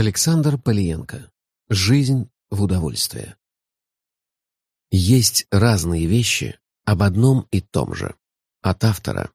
Александр Полиенко. Жизнь в удовольствие. Есть разные вещи об одном и том же. От автора.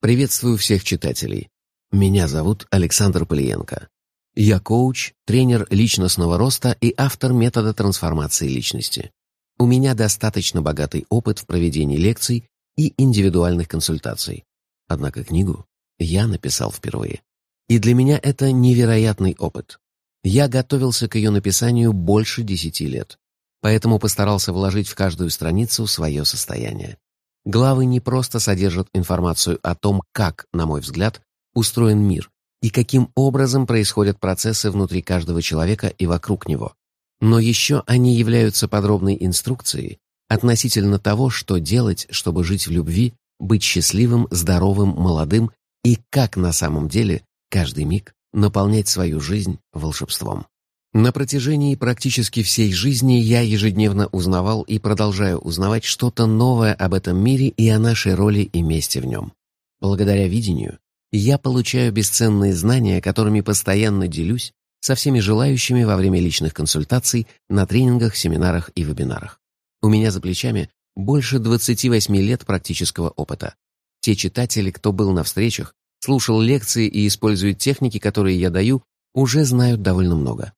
Приветствую всех читателей. Меня зовут Александр Полиенко. Я коуч, тренер личностного роста и автор метода трансформации личности. У меня достаточно богатый опыт в проведении лекций и индивидуальных консультаций. Однако книгу я написал впервые. И для меня это невероятный опыт. Я готовился к ее написанию больше десяти лет, поэтому постарался вложить в каждую страницу свое состояние. Главы не просто содержат информацию о том, как, на мой взгляд, устроен мир и каким образом происходят процессы внутри каждого человека и вокруг него. Но еще они являются подробной инструкцией относительно того, что делать, чтобы жить в любви, быть счастливым, здоровым, молодым и как на самом деле каждый миг наполнять свою жизнь волшебством. На протяжении практически всей жизни я ежедневно узнавал и продолжаю узнавать что-то новое об этом мире и о нашей роли и месте в нем. Благодаря видению я получаю бесценные знания, которыми постоянно делюсь со всеми желающими во время личных консультаций, на тренингах, семинарах и вебинарах. У меня за плечами больше 28 лет практического опыта. Те читатели, кто был на встречах, слушал лекции и использует техники, которые я даю, уже знают довольно много.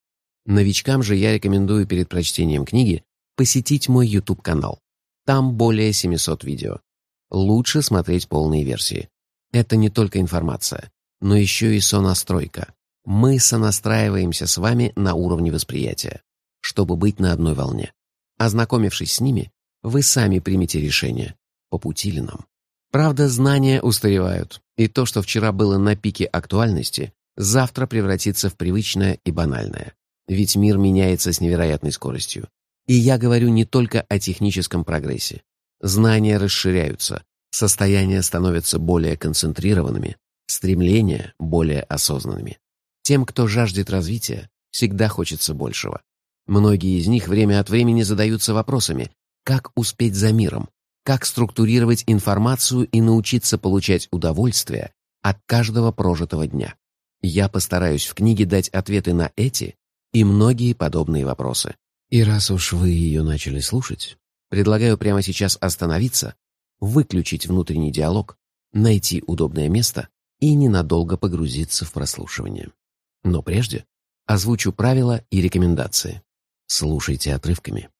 Новичкам же я рекомендую перед прочтением книги посетить мой YouTube-канал. Там более 700 видео. Лучше смотреть полные версии. Это не только информация, но еще и сонастройка. Мы сонастраиваемся с вами на уровне восприятия, чтобы быть на одной волне. Ознакомившись с ними, вы сами примете решение, по пути ли нам. Правда, знания устаревают, и то, что вчера было на пике актуальности, завтра превратится в привычное и банальное. Ведь мир меняется с невероятной скоростью. И я говорю не только о техническом прогрессе. Знания расширяются, состояния становятся более концентрированными, стремления более осознанными. Тем, кто жаждет развития, всегда хочется большего. Многие из них время от времени задаются вопросами, как успеть за миром, как структурировать информацию и научиться получать удовольствие от каждого прожитого дня. Я постараюсь в книге дать ответы на эти и многие подобные вопросы. И раз уж вы ее начали слушать, предлагаю прямо сейчас остановиться, выключить внутренний диалог, найти удобное место и ненадолго погрузиться в прослушивание. Но прежде озвучу правила и рекомендации. Слушайте отрывками.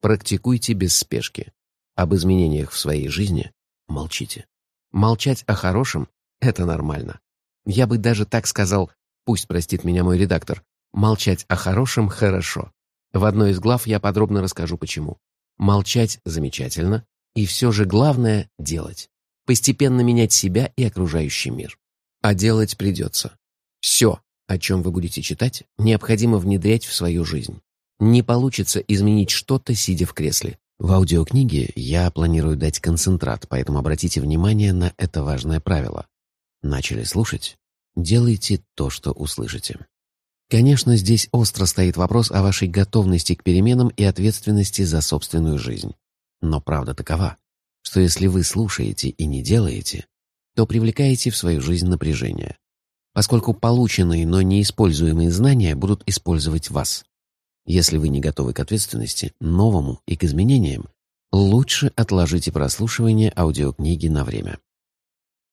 Практикуйте без спешки. Об изменениях в своей жизни молчите. Молчать о хорошем — это нормально. Я бы даже так сказал, пусть простит меня мой редактор, молчать о хорошем хорошо. В одной из глав я подробно расскажу почему. Молчать замечательно, и все же главное — делать. Постепенно менять себя и окружающий мир. А делать придется. Все, о чем вы будете читать, необходимо внедрять в свою жизнь. Не получится изменить что-то, сидя в кресле. В аудиокниге я планирую дать концентрат, поэтому обратите внимание на это важное правило. Начали слушать? Делайте то, что услышите. Конечно, здесь остро стоит вопрос о вашей готовности к переменам и ответственности за собственную жизнь. Но правда такова, что если вы слушаете и не делаете, то привлекаете в свою жизнь напряжение, поскольку полученные, но неиспользуемые знания будут использовать вас. Если вы не готовы к ответственности, новому и к изменениям, лучше отложите прослушивание аудиокниги на время.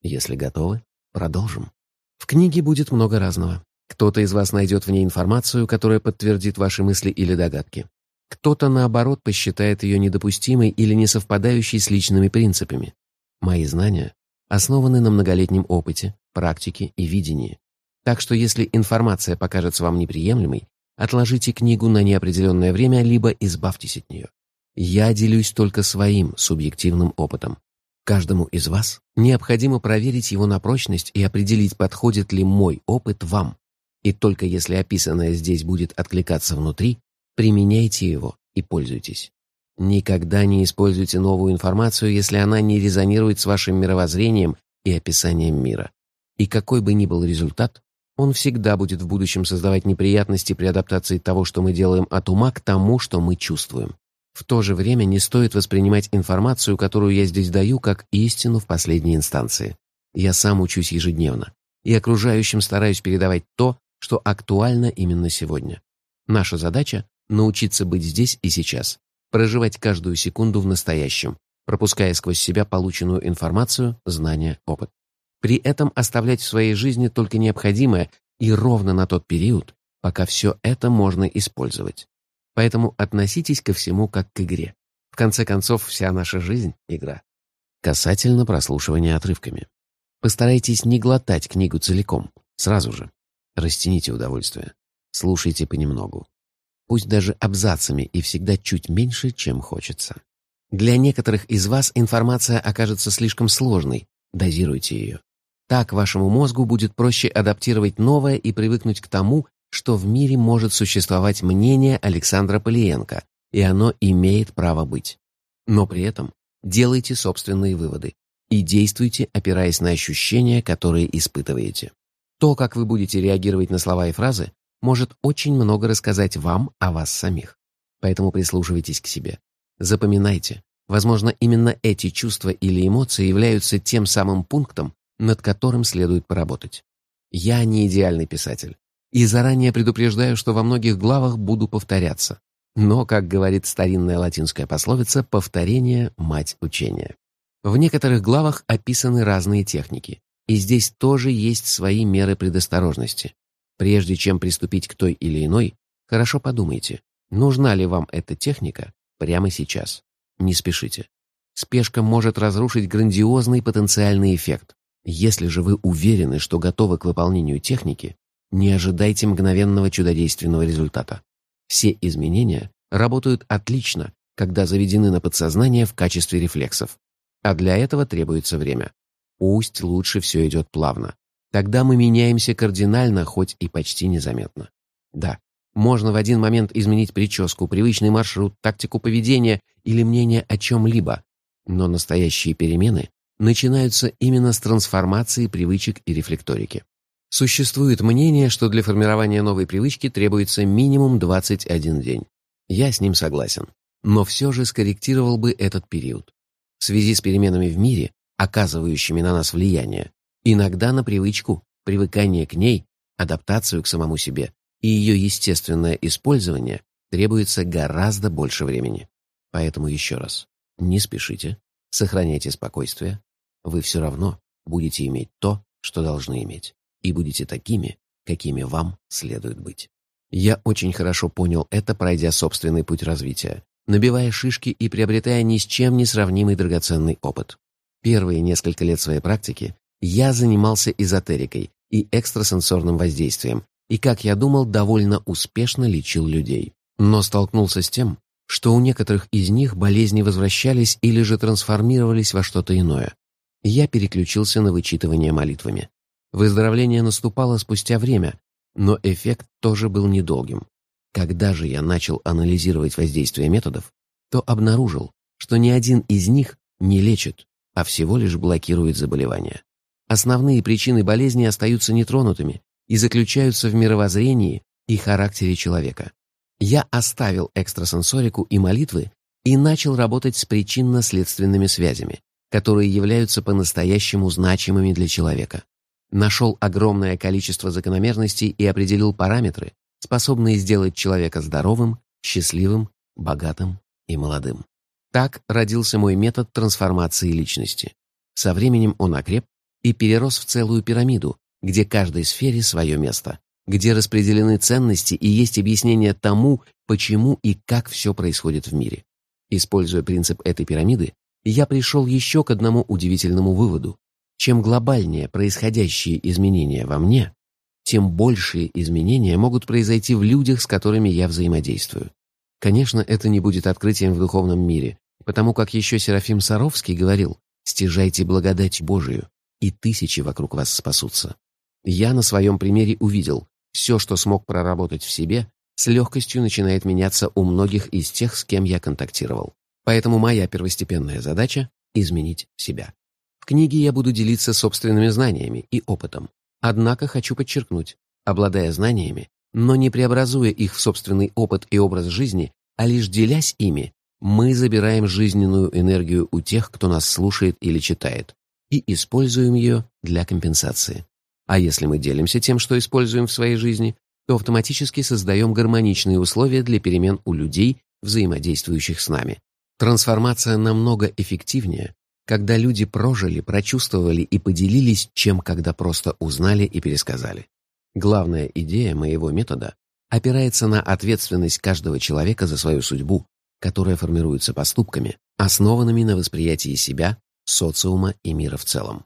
Если готовы, продолжим. В книге будет много разного. Кто-то из вас найдет в ней информацию, которая подтвердит ваши мысли или догадки. Кто-то, наоборот, посчитает ее недопустимой или несовпадающей с личными принципами. Мои знания основаны на многолетнем опыте, практике и видении. Так что если информация покажется вам неприемлемой, Отложите книгу на неопределенное время, либо избавьтесь от нее. Я делюсь только своим субъективным опытом. Каждому из вас необходимо проверить его на прочность и определить, подходит ли мой опыт вам. И только если описанное здесь будет откликаться внутри, применяйте его и пользуйтесь. Никогда не используйте новую информацию, если она не резонирует с вашим мировоззрением и описанием мира. И какой бы ни был результат, он всегда будет в будущем создавать неприятности при адаптации того, что мы делаем от ума, к тому, что мы чувствуем. В то же время не стоит воспринимать информацию, которую я здесь даю, как истину в последней инстанции. Я сам учусь ежедневно, и окружающим стараюсь передавать то, что актуально именно сегодня. Наша задача — научиться быть здесь и сейчас, проживать каждую секунду в настоящем, пропуская сквозь себя полученную информацию, знания, опыт. При этом оставлять в своей жизни только необходимое и ровно на тот период, пока все это можно использовать. Поэтому относитесь ко всему как к игре. В конце концов, вся наша жизнь — игра. Касательно прослушивания отрывками. Постарайтесь не глотать книгу целиком, сразу же. Растяните удовольствие. Слушайте понемногу. Пусть даже абзацами и всегда чуть меньше, чем хочется. Для некоторых из вас информация окажется слишком сложной, дозируйте ее. Так вашему мозгу будет проще адаптировать новое и привыкнуть к тому, что в мире может существовать мнение Александра Полиенко, и оно имеет право быть. Но при этом делайте собственные выводы и действуйте, опираясь на ощущения, которые испытываете. То, как вы будете реагировать на слова и фразы, может очень много рассказать вам о вас самих. Поэтому прислушивайтесь к себе. Запоминайте, возможно, именно эти чувства или эмоции являются тем самым пунктом, над которым следует поработать. Я не идеальный писатель, и заранее предупреждаю, что во многих главах буду повторяться. Но, как говорит старинная латинская пословица, повторение – мать учения. В некоторых главах описаны разные техники, и здесь тоже есть свои меры предосторожности. Прежде чем приступить к той или иной, хорошо подумайте, нужна ли вам эта техника прямо сейчас. Не спешите. Спешка может разрушить грандиозный потенциальный эффект. Если же вы уверены, что готовы к выполнению техники, не ожидайте мгновенного чудодейственного результата. Все изменения работают отлично, когда заведены на подсознание в качестве рефлексов. А для этого требуется время. Пусть лучше все идет плавно. Тогда мы меняемся кардинально, хоть и почти незаметно. Да, можно в один момент изменить прическу, привычный маршрут, тактику поведения или мнение о чем-либо, но настоящие перемены начинаются именно с трансформации привычек и рефлекторики. Существует мнение, что для формирования новой привычки требуется минимум 21 день. Я с ним согласен, но все же скорректировал бы этот период. В связи с переменами в мире, оказывающими на нас влияние, иногда на привычку, привыкание к ней, адаптацию к самому себе и ее естественное использование требуется гораздо больше времени. Поэтому еще раз, не спешите, сохраняйте спокойствие, вы все равно будете иметь то, что должны иметь и будете такими, какими вам следует быть. Я очень хорошо понял это, пройдя собственный путь развития, набивая шишки и приобретая ни с чем не сравнимый драгоценный опыт. Первые несколько лет своей практики я занимался эзотерикой и экстрасенсорным воздействием, и, как я думал, довольно успешно лечил людей. Но столкнулся с тем, что у некоторых из них болезни возвращались или же трансформировались во что-то иное. Я переключился на вычитывание молитвами. Выздоровление наступало спустя время, но эффект тоже был недолгим. Когда же я начал анализировать воздействие методов, то обнаружил, что ни один из них не лечит, а всего лишь блокирует заболевание. Основные причины болезни остаются нетронутыми и заключаются в мировоззрении и характере человека. Я оставил экстрасенсорику и молитвы и начал работать с причинно-следственными связями, которые являются по-настоящему значимыми для человека нашел огромное количество закономерностей и определил параметры, способные сделать человека здоровым, счастливым, богатым и молодым. Так родился мой метод трансформации личности. Со временем он окреп и перерос в целую пирамиду, где каждой сфере свое место, где распределены ценности и есть объяснение тому, почему и как все происходит в мире. Используя принцип этой пирамиды, я пришел еще к одному удивительному выводу. Чем глобальнее происходящие изменения во мне, тем большие изменения могут произойти в людях, с которыми я взаимодействую. Конечно, это не будет открытием в духовном мире, потому как еще Серафим Саровский говорил «Стяжайте благодать Божию, и тысячи вокруг вас спасутся». Я на своем примере увидел, все, что смог проработать в себе, с легкостью начинает меняться у многих из тех, с кем я контактировал. Поэтому моя первостепенная задача — изменить себя книге я буду делиться собственными знаниями и опытом. Однако хочу подчеркнуть, обладая знаниями, но не преобразуя их в собственный опыт и образ жизни, а лишь делясь ими, мы забираем жизненную энергию у тех, кто нас слушает или читает, и используем ее для компенсации. А если мы делимся тем, что используем в своей жизни, то автоматически создаем гармоничные условия для перемен у людей, взаимодействующих с нами. Трансформация намного эффективнее, когда люди прожили, прочувствовали и поделились, чем когда просто узнали и пересказали. Главная идея моего метода опирается на ответственность каждого человека за свою судьбу, которая формируется поступками, основанными на восприятии себя, социума и мира в целом.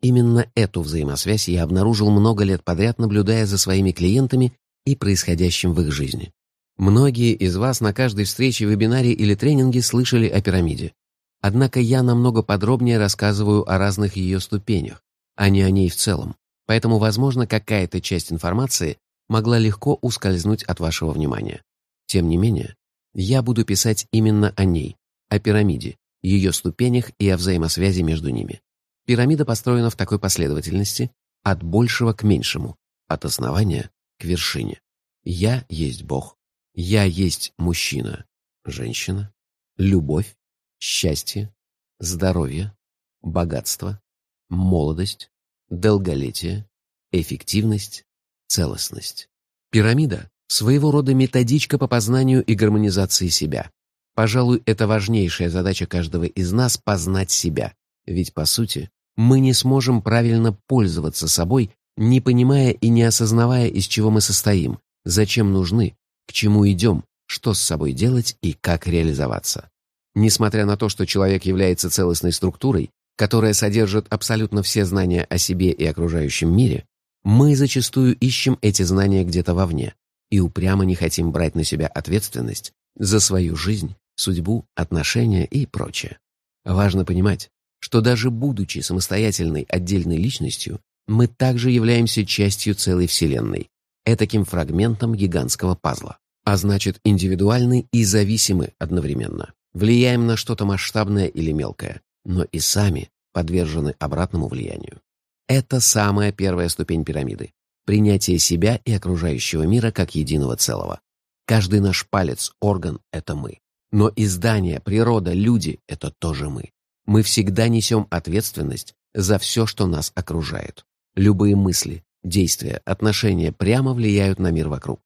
Именно эту взаимосвязь я обнаружил много лет подряд, наблюдая за своими клиентами и происходящим в их жизни. Многие из вас на каждой встрече, вебинаре или тренинге слышали о пирамиде. Однако я намного подробнее рассказываю о разных ее ступенях, а не о ней в целом. Поэтому, возможно, какая-то часть информации могла легко ускользнуть от вашего внимания. Тем не менее, я буду писать именно о ней, о пирамиде, ее ступенях и о взаимосвязи между ними. Пирамида построена в такой последовательности от большего к меньшему, от основания к вершине. Я есть Бог. Я есть мужчина, женщина, любовь, счастье, здоровье, богатство, молодость, долголетие, эффективность, целостность. Пирамида – своего рода методичка по познанию и гармонизации себя. Пожалуй, это важнейшая задача каждого из нас – познать себя. Ведь, по сути, мы не сможем правильно пользоваться собой, не понимая и не осознавая, из чего мы состоим, зачем нужны, к чему идем, что с собой делать и как реализоваться. Несмотря на то, что человек является целостной структурой, которая содержит абсолютно все знания о себе и окружающем мире, мы зачастую ищем эти знания где-то вовне и упрямо не хотим брать на себя ответственность за свою жизнь, судьбу, отношения и прочее. Важно понимать, что даже будучи самостоятельной отдельной личностью, мы также являемся частью целой Вселенной, этаким фрагментом гигантского пазла, а значит индивидуальны и зависимы одновременно. Влияем на что-то масштабное или мелкое, но и сами подвержены обратному влиянию. Это самая первая ступень пирамиды – принятие себя и окружающего мира как единого целого. Каждый наш палец, орган – это мы. Но и здание, природа, люди – это тоже мы. Мы всегда несем ответственность за все, что нас окружает. Любые мысли, действия, отношения прямо влияют на мир вокруг.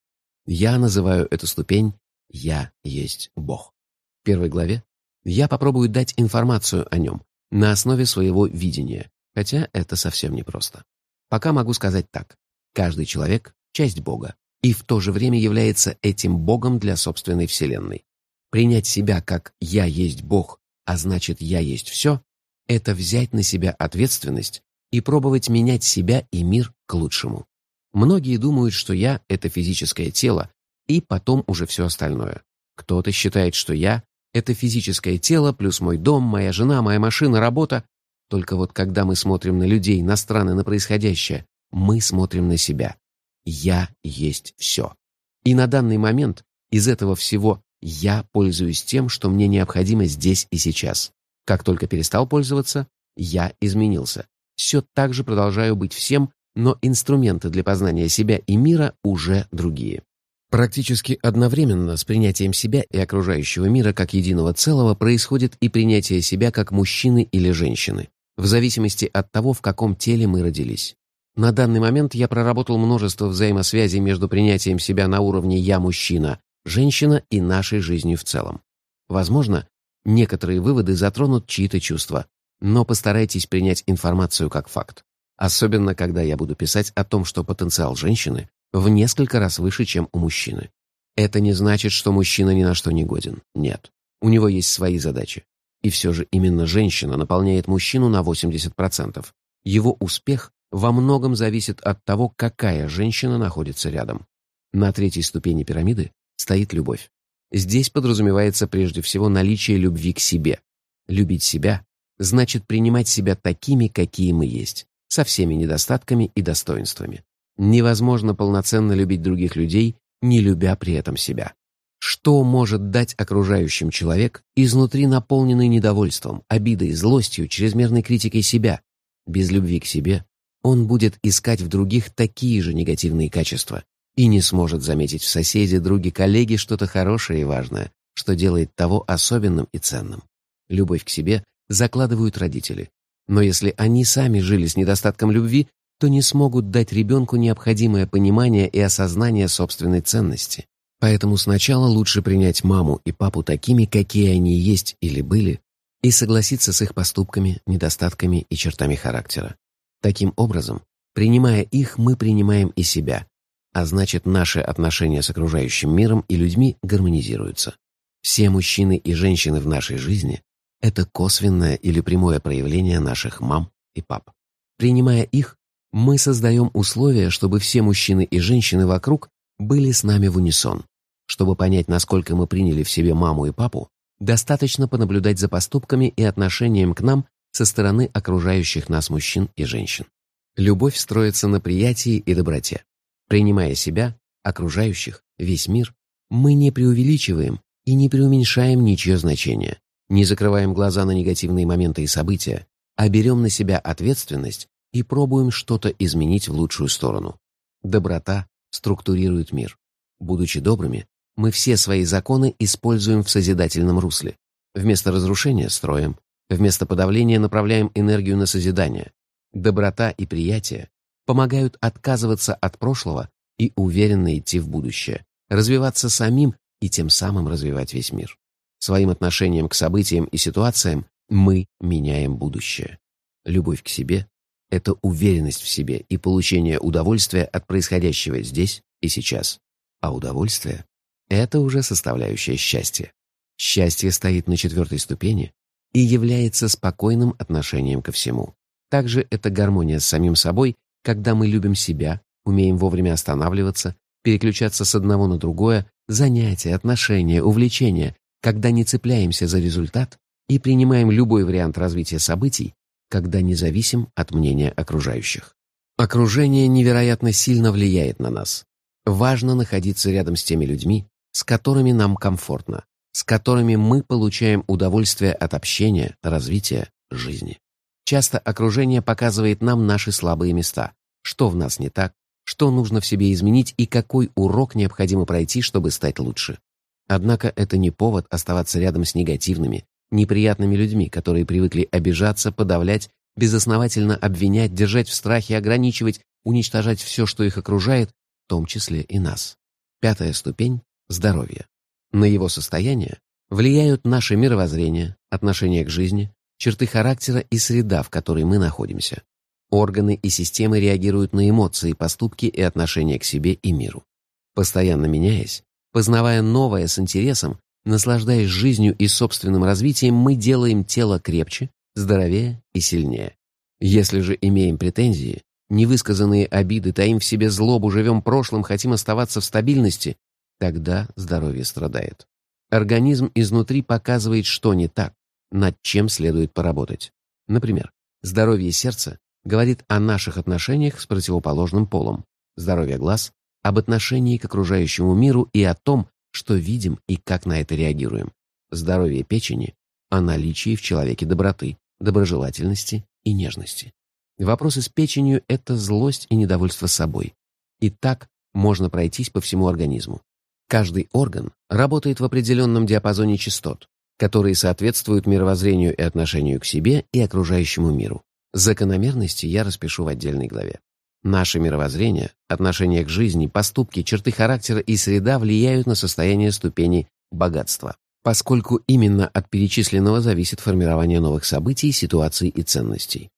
Я называю эту ступень «Я есть Бог». В первой главе я попробую дать информацию о нем на основе своего видения, хотя это совсем непросто. Пока могу сказать так. Каждый человек — часть Бога, и в то же время является этим Богом для собственной Вселенной. Принять себя как «я есть Бог», а значит «я есть все» — это взять на себя ответственность и пробовать менять себя и мир к лучшему. Многие думают, что я — это физическое тело, и потом уже все остальное. Кто-то считает, что я — это физическое тело плюс мой дом, моя жена, моя машина, работа. Только вот когда мы смотрим на людей, на страны, на происходящее, мы смотрим на себя. Я есть все. И на данный момент из этого всего я пользуюсь тем, что мне необходимо здесь и сейчас. Как только перестал пользоваться, я изменился все так же продолжаю быть всем, но инструменты для познания себя и мира уже другие. Практически одновременно с принятием себя и окружающего мира как единого целого происходит и принятие себя как мужчины или женщины, в зависимости от того, в каком теле мы родились. На данный момент я проработал множество взаимосвязей между принятием себя на уровне «я мужчина», «женщина» и нашей жизнью в целом. Возможно, некоторые выводы затронут чьи-то чувства, но постарайтесь принять информацию как факт. Особенно, когда я буду писать о том, что потенциал женщины в несколько раз выше, чем у мужчины. Это не значит, что мужчина ни на что не годен. Нет. У него есть свои задачи. И все же именно женщина наполняет мужчину на 80%. Его успех во многом зависит от того, какая женщина находится рядом. На третьей ступени пирамиды стоит любовь. Здесь подразумевается прежде всего наличие любви к себе. Любить себя значит принимать себя такими, какие мы есть, со всеми недостатками и достоинствами. Невозможно полноценно любить других людей, не любя при этом себя. Что может дать окружающим человек, изнутри наполненный недовольством, обидой, злостью, чрезмерной критикой себя? Без любви к себе он будет искать в других такие же негативные качества и не сможет заметить в соседе, друге, коллеге что-то хорошее и важное, что делает того особенным и ценным. Любовь к себе закладывают родители. Но если они сами жили с недостатком любви, то не смогут дать ребенку необходимое понимание и осознание собственной ценности. Поэтому сначала лучше принять маму и папу такими, какие они есть или были, и согласиться с их поступками, недостатками и чертами характера. Таким образом, принимая их, мы принимаем и себя, а значит, наши отношения с окружающим миром и людьми гармонизируются. Все мужчины и женщины в нашей жизни — это косвенное или прямое проявление наших мам и пап. Принимая их, мы создаем условия, чтобы все мужчины и женщины вокруг были с нами в унисон. Чтобы понять, насколько мы приняли в себе маму и папу, достаточно понаблюдать за поступками и отношением к нам со стороны окружающих нас мужчин и женщин. Любовь строится на приятии и доброте. Принимая себя, окружающих, весь мир, мы не преувеличиваем и не преуменьшаем ничье значение, не закрываем глаза на негативные моменты и события, а берем на себя ответственность и пробуем что-то изменить в лучшую сторону. Доброта структурирует мир. Будучи добрыми, мы все свои законы используем в созидательном русле. Вместо разрушения строим, вместо подавления направляем энергию на созидание. Доброта и приятие помогают отказываться от прошлого и уверенно идти в будущее, развиваться самим и тем самым развивать весь мир. Своим отношением к событиям и ситуациям мы меняем будущее. Любовь к себе это уверенность в себе и получение удовольствия от происходящего здесь и сейчас. А удовольствие — это уже составляющая счастья. Счастье стоит на четвертой ступени и является спокойным отношением ко всему. Также это гармония с самим собой, когда мы любим себя, умеем вовремя останавливаться, переключаться с одного на другое, занятия, отношения, увлечения, когда не цепляемся за результат и принимаем любой вариант развития событий когда не зависим от мнения окружающих. Окружение невероятно сильно влияет на нас. Важно находиться рядом с теми людьми, с которыми нам комфортно, с которыми мы получаем удовольствие от общения, развития, жизни. Часто окружение показывает нам наши слабые места, что в нас не так, что нужно в себе изменить и какой урок необходимо пройти, чтобы стать лучше. Однако это не повод оставаться рядом с негативными, неприятными людьми, которые привыкли обижаться, подавлять, безосновательно обвинять, держать в страхе, ограничивать, уничтожать все, что их окружает, в том числе и нас. Пятая ступень – здоровье. На его состояние влияют наше мировоззрение, отношение к жизни, черты характера и среда, в которой мы находимся. Органы и системы реагируют на эмоции, поступки и отношения к себе и миру. Постоянно меняясь, познавая новое с интересом, Наслаждаясь жизнью и собственным развитием, мы делаем тело крепче, здоровее и сильнее. Если же имеем претензии, невысказанные обиды, таим в себе злобу, живем прошлым, хотим оставаться в стабильности, тогда здоровье страдает. Организм изнутри показывает, что не так, над чем следует поработать. Например, здоровье сердца говорит о наших отношениях с противоположным полом, здоровье глаз – об отношении к окружающему миру и о том, что видим и как на это реагируем. Здоровье печени о наличии в человеке доброты, доброжелательности и нежности. Вопросы с печенью – это злость и недовольство собой. И так можно пройтись по всему организму. Каждый орган работает в определенном диапазоне частот, которые соответствуют мировоззрению и отношению к себе и окружающему миру. Закономерности я распишу в отдельной главе. Наше мировоззрение, отношение к жизни, поступки, черты характера и среда влияют на состояние ступени богатства, поскольку именно от перечисленного зависит формирование новых событий, ситуаций и ценностей.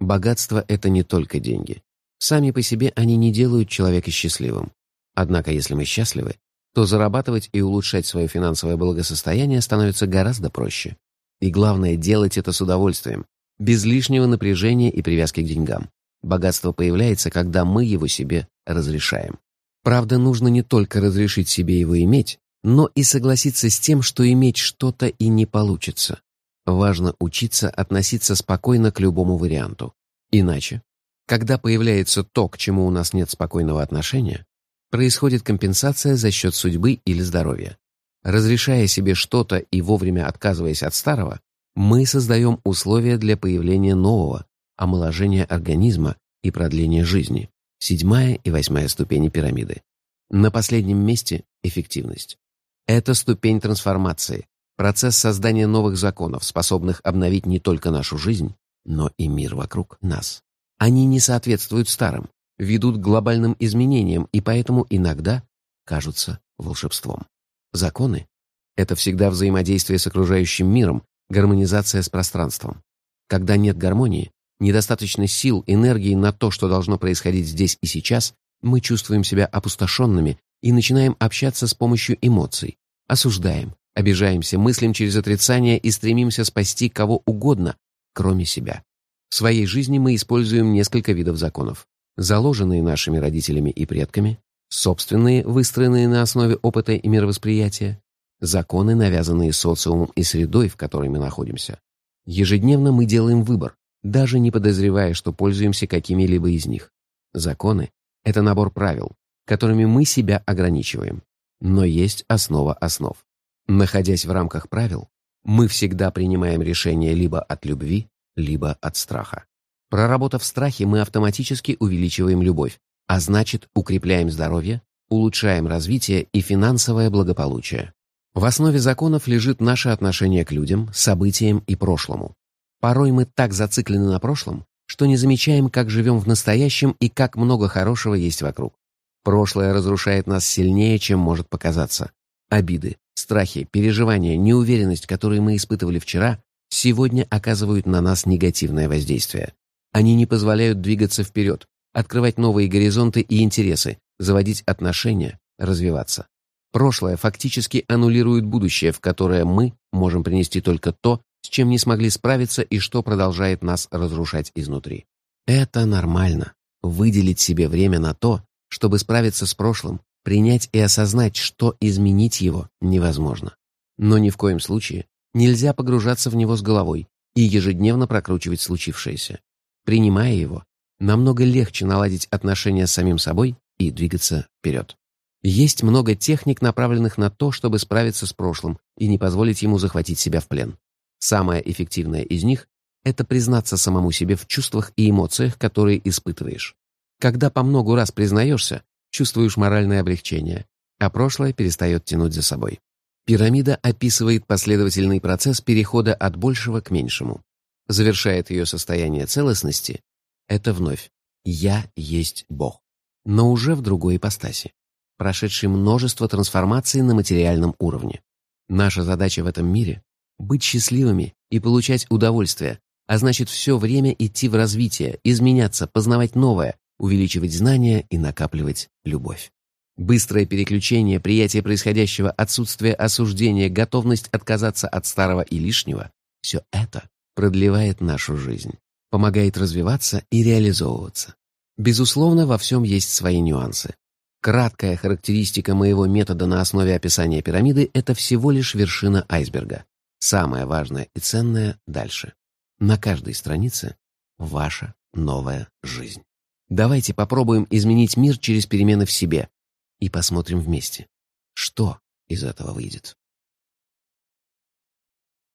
Богатство — это не только деньги. Сами по себе они не делают человека счастливым. Однако, если мы счастливы, то зарабатывать и улучшать свое финансовое благосостояние становится гораздо проще. И главное — делать это с удовольствием, без лишнего напряжения и привязки к деньгам. Богатство появляется, когда мы его себе разрешаем. Правда, нужно не только разрешить себе его иметь, но и согласиться с тем, что иметь что-то и не получится. Важно учиться относиться спокойно к любому варианту. Иначе, когда появляется то, к чему у нас нет спокойного отношения, происходит компенсация за счет судьбы или здоровья. Разрешая себе что-то и вовремя отказываясь от старого, мы создаем условия для появления нового, омоложение организма и продление жизни, седьмая и восьмая ступени пирамиды. На последнем месте – эффективность. Это ступень трансформации, процесс создания новых законов, способных обновить не только нашу жизнь, но и мир вокруг нас. Они не соответствуют старым, ведут к глобальным изменениям и поэтому иногда кажутся волшебством. Законы — это всегда взаимодействие с окружающим миром, гармонизация с пространством. Когда нет гармонии, недостаточно сил, энергии на то, что должно происходить здесь и сейчас, мы чувствуем себя опустошенными и начинаем общаться с помощью эмоций, осуждаем, обижаемся, мыслим через отрицание и стремимся спасти кого угодно, кроме себя. В своей жизни мы используем несколько видов законов. Заложенные нашими родителями и предками, собственные, выстроенные на основе опыта и мировосприятия, законы, навязанные социумом и средой, в которой мы находимся. Ежедневно мы делаем выбор, даже не подозревая, что пользуемся какими-либо из них. Законы — это набор правил, которыми мы себя ограничиваем. Но есть основа основ. Находясь в рамках правил, мы всегда принимаем решение либо от любви, либо от страха. Проработав страхи, мы автоматически увеличиваем любовь, а значит, укрепляем здоровье, улучшаем развитие и финансовое благополучие. В основе законов лежит наше отношение к людям, событиям и прошлому. Порой мы так зациклены на прошлом, что не замечаем, как живем в настоящем и как много хорошего есть вокруг. Прошлое разрушает нас сильнее, чем может показаться. Обиды, страхи, переживания, неуверенность, которые мы испытывали вчера, сегодня оказывают на нас негативное воздействие. Они не позволяют двигаться вперед, открывать новые горизонты и интересы, заводить отношения, развиваться. Прошлое фактически аннулирует будущее, в которое мы можем принести только то, с чем не смогли справиться и что продолжает нас разрушать изнутри. Это нормально. Выделить себе время на то, чтобы справиться с прошлым, принять и осознать, что изменить его невозможно. Но ни в коем случае нельзя погружаться в него с головой и ежедневно прокручивать случившееся. Принимая его, намного легче наладить отношения с самим собой и двигаться вперед. Есть много техник, направленных на то, чтобы справиться с прошлым и не позволить ему захватить себя в плен. Самая эффективная из них — это признаться самому себе в чувствах и эмоциях, которые испытываешь. Когда по многу раз признаешься, чувствуешь моральное облегчение, а прошлое перестает тянуть за собой. Пирамида описывает последовательный процесс перехода от большего к меньшему. Завершает ее состояние целостности — это вновь «Я есть Бог», но уже в другой ипостаси, прошедший множество трансформаций на материальном уровне. Наша задача в этом мире — быть счастливыми и получать удовольствие, а значит все время идти в развитие, изменяться, познавать новое, увеличивать знания и накапливать любовь. Быстрое переключение, приятие происходящего, отсутствие осуждения, готовность отказаться от старого и лишнего — все это продлевает нашу жизнь, помогает развиваться и реализовываться. Безусловно, во всем есть свои нюансы. Краткая характеристика моего метода на основе описания пирамиды — это всего лишь вершина айсберга. Самое важное и ценное дальше. На каждой странице ваша новая жизнь. Давайте попробуем изменить мир через перемены в себе и посмотрим вместе, что из этого выйдет.